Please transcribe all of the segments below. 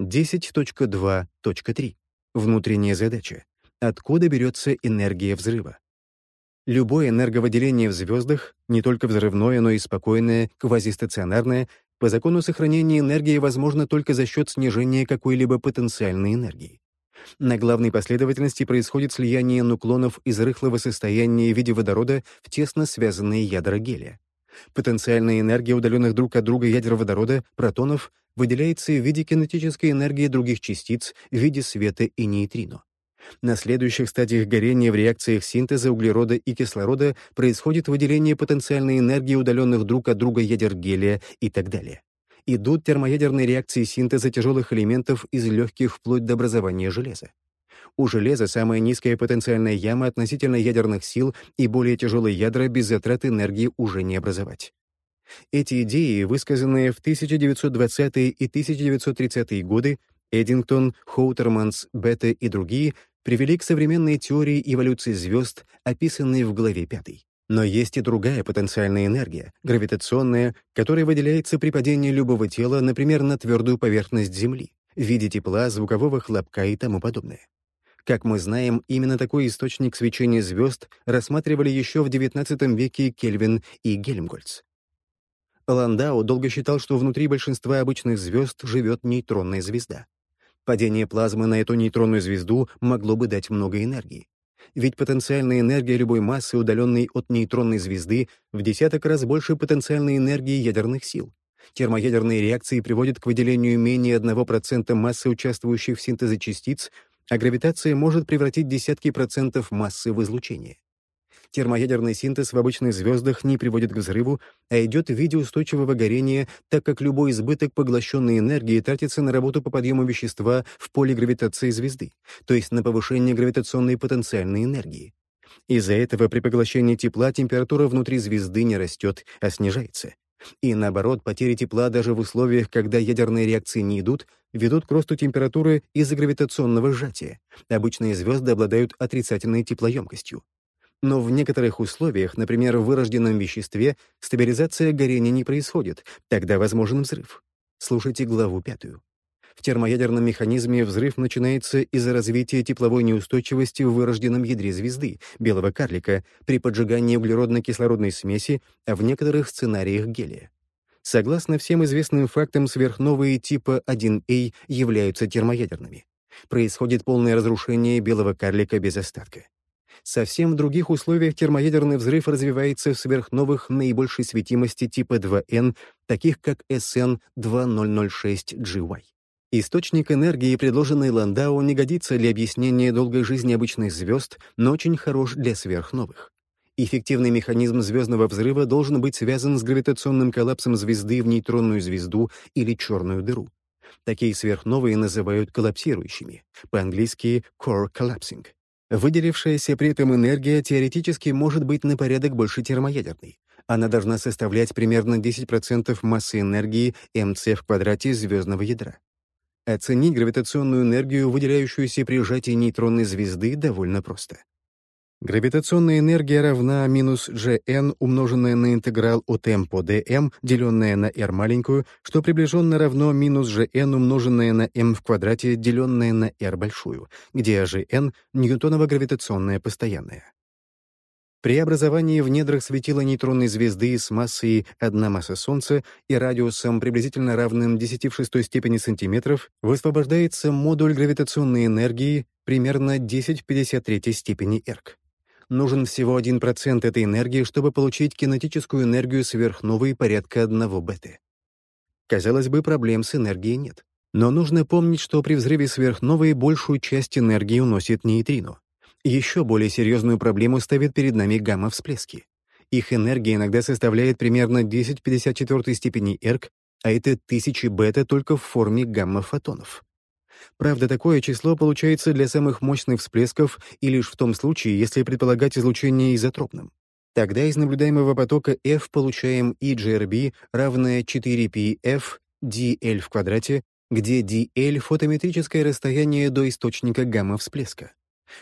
10.2.3. Внутренняя задача. Откуда берется энергия взрыва? Любое энерговыделение в звездах, не только взрывное, но и спокойное, квазистационарное, по закону сохранения энергии возможно только за счет снижения какой-либо потенциальной энергии. На главной последовательности происходит слияние нуклонов из рыхлого состояния в виде водорода в тесно связанные ядра гелия. Потенциальная энергия удаленных друг от друга ядер водорода, протонов, выделяется в виде кинетической энергии других частиц в виде света и нейтрино. На следующих стадиях горения в реакциях синтеза углерода и кислорода происходит выделение потенциальной энергии удаленных друг от друга ядер гелия и так далее. Идут термоядерные реакции синтеза тяжелых элементов из легких вплоть до образования железа. У железа самая низкая потенциальная яма относительно ядерных сил и более тяжелые ядра без затрат энергии уже не образовать. Эти идеи, высказанные в 1920-е и 1930-е годы, Эдингтон, Хоутерманс, Бете и другие, привели к современной теории эволюции звезд, описанной в главе 5. Но есть и другая потенциальная энергия, гравитационная, которая выделяется при падении любого тела, например, на твердую поверхность Земли, в виде тепла, звукового хлопка и тому подобное. Как мы знаем, именно такой источник свечения звезд рассматривали еще в XIX веке Кельвин и Гельмгольц. Ландау долго считал, что внутри большинства обычных звезд живет нейтронная звезда. Падение плазмы на эту нейтронную звезду могло бы дать много энергии. Ведь потенциальная энергия любой массы, удаленной от нейтронной звезды, в десяток раз больше потенциальной энергии ядерных сил. Термоядерные реакции приводят к выделению менее 1% массы участвующих в синтезе частиц, а гравитация может превратить десятки процентов массы в излучение. Термоядерный синтез в обычных звездах не приводит к взрыву, а идет в виде устойчивого горения, так как любой избыток поглощенной энергии тратится на работу по подъему вещества в поле гравитации звезды, то есть на повышение гравитационной потенциальной энергии. Из-за этого при поглощении тепла температура внутри звезды не растет, а снижается. И наоборот, потери тепла даже в условиях, когда ядерные реакции не идут, ведут к росту температуры из-за гравитационного сжатия. Обычные звезды обладают отрицательной теплоемкостью. Но в некоторых условиях, например, в вырожденном веществе, стабилизация горения не происходит, тогда возможен взрыв. Слушайте главу пятую. В термоядерном механизме взрыв начинается из-за развития тепловой неустойчивости в вырожденном ядре звезды, белого карлика, при поджигании углеродно-кислородной смеси, а в некоторых сценариях гелия. Согласно всем известным фактам, сверхновые типа 1А являются термоядерными. Происходит полное разрушение белого карлика без остатка. Совсем в других условиях термоядерный взрыв развивается в сверхновых наибольшей светимости типа 2N, таких как SN2006GY. Источник энергии, предложенный Ландау, не годится для объяснения долгой жизни обычных звезд, но очень хорош для сверхновых. Эффективный механизм звездного взрыва должен быть связан с гравитационным коллапсом звезды в нейтронную звезду или черную дыру. Такие сверхновые называют коллапсирующими, по-английски core collapsing. Выделившаяся при этом энергия теоретически может быть на порядок больше термоядерной. Она должна составлять примерно 10% массы энергии МЦ в квадрате звездного ядра. Оценить гравитационную энергию, выделяющуюся при сжатии нейтронной звезды, довольно просто. Гравитационная энергия равна минус gn, умноженная на интеграл от m по dm, деленная на r маленькую, что приближенно равно минус gn, умноженная на m в квадрате, деленная на r большую, где gn — ньютоново гравитационная постоянная. При образовании в недрах светила нейтронной звезды с массой 1 масса Солнца и радиусом приблизительно равным 10 в шестой степени сантиметров высвобождается модуль гравитационной энергии примерно 10 в 53 степени эрк нужен всего 1% этой энергии, чтобы получить кинетическую энергию сверхновой порядка 1 беты. Казалось бы, проблем с энергией нет. Но нужно помнить, что при взрыве сверхновой большую часть энергии уносит нейтрино. Еще более серьезную проблему ставит перед нами гамма-всплески. Их энергия иногда составляет примерно 10 в 54 степени эрк, а это тысячи бета только в форме гамма-фотонов. Правда, такое число получается для самых мощных всплесков и лишь в том случае, если предполагать излучение изотропным. Тогда из наблюдаемого потока F получаем EGRB, равное 4πf dl в квадрате, где dl — фотометрическое расстояние до источника гамма-всплеска.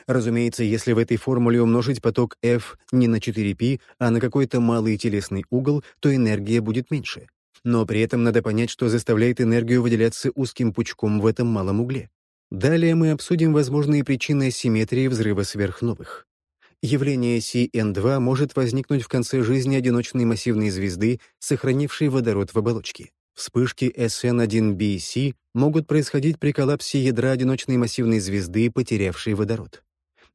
Разумеется, если в этой формуле умножить поток F не на 4π, а на какой-то малый телесный угол, то энергия будет меньше. Но при этом надо понять, что заставляет энергию выделяться узким пучком в этом малом угле. Далее мы обсудим возможные причины асимметрии взрыва сверхновых. Явление CN2 может возникнуть в конце жизни одиночной массивной звезды, сохранившей водород в оболочке. Вспышки SN1BC могут происходить при коллапсе ядра одиночной массивной звезды, потерявшей водород.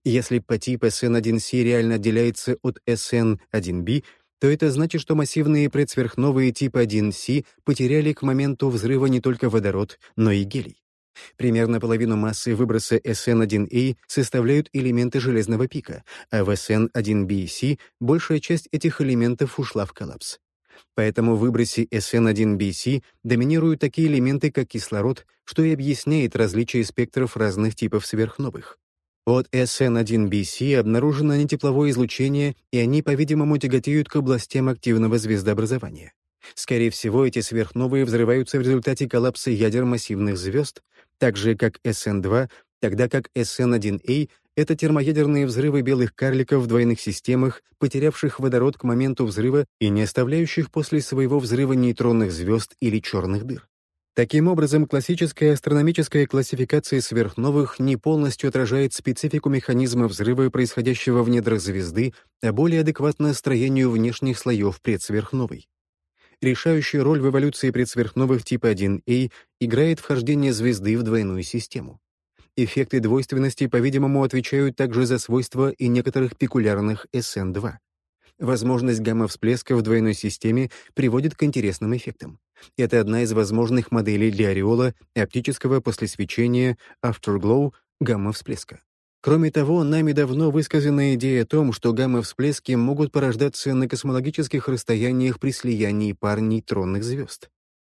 Если подтип SN1C реально отделяется от SN1B, то это значит, что массивные предсверхновые типа 1С потеряли к моменту взрыва не только водород, но и гелий. Примерно половину массы выброса SN1A составляют элементы железного пика, а в SN1BC большая часть этих элементов ушла в коллапс. Поэтому в выбросе SN1BC доминируют такие элементы, как кислород, что и объясняет различие спектров разных типов сверхновых. От SN1BC обнаружено нетепловое излучение, и они, по-видимому, тяготеют к областям активного звездообразования. Скорее всего, эти сверхновые взрываются в результате коллапса ядер массивных звезд, так же как SN2, тогда как SN1A — это термоядерные взрывы белых карликов в двойных системах, потерявших водород к моменту взрыва и не оставляющих после своего взрыва нейтронных звезд или черных дыр. Таким образом, классическая астрономическая классификация сверхновых не полностью отражает специфику механизма взрыва, происходящего в недрах звезды, а более адекватно строению внешних слоев предсверхновой. Решающую роль в эволюции предсверхновых типа 1А играет вхождение звезды в двойную систему. Эффекты двойственности, по-видимому, отвечают также за свойства и некоторых пекулярных SN2. Возможность гамма-всплеска в двойной системе приводит к интересным эффектам. Это одна из возможных моделей для ореола оптического после свечения afterglow гамма-всплеска. Кроме того, нами давно высказана идея о том, что гамма-всплески могут порождаться на космологических расстояниях при слиянии пар нейтронных звезд.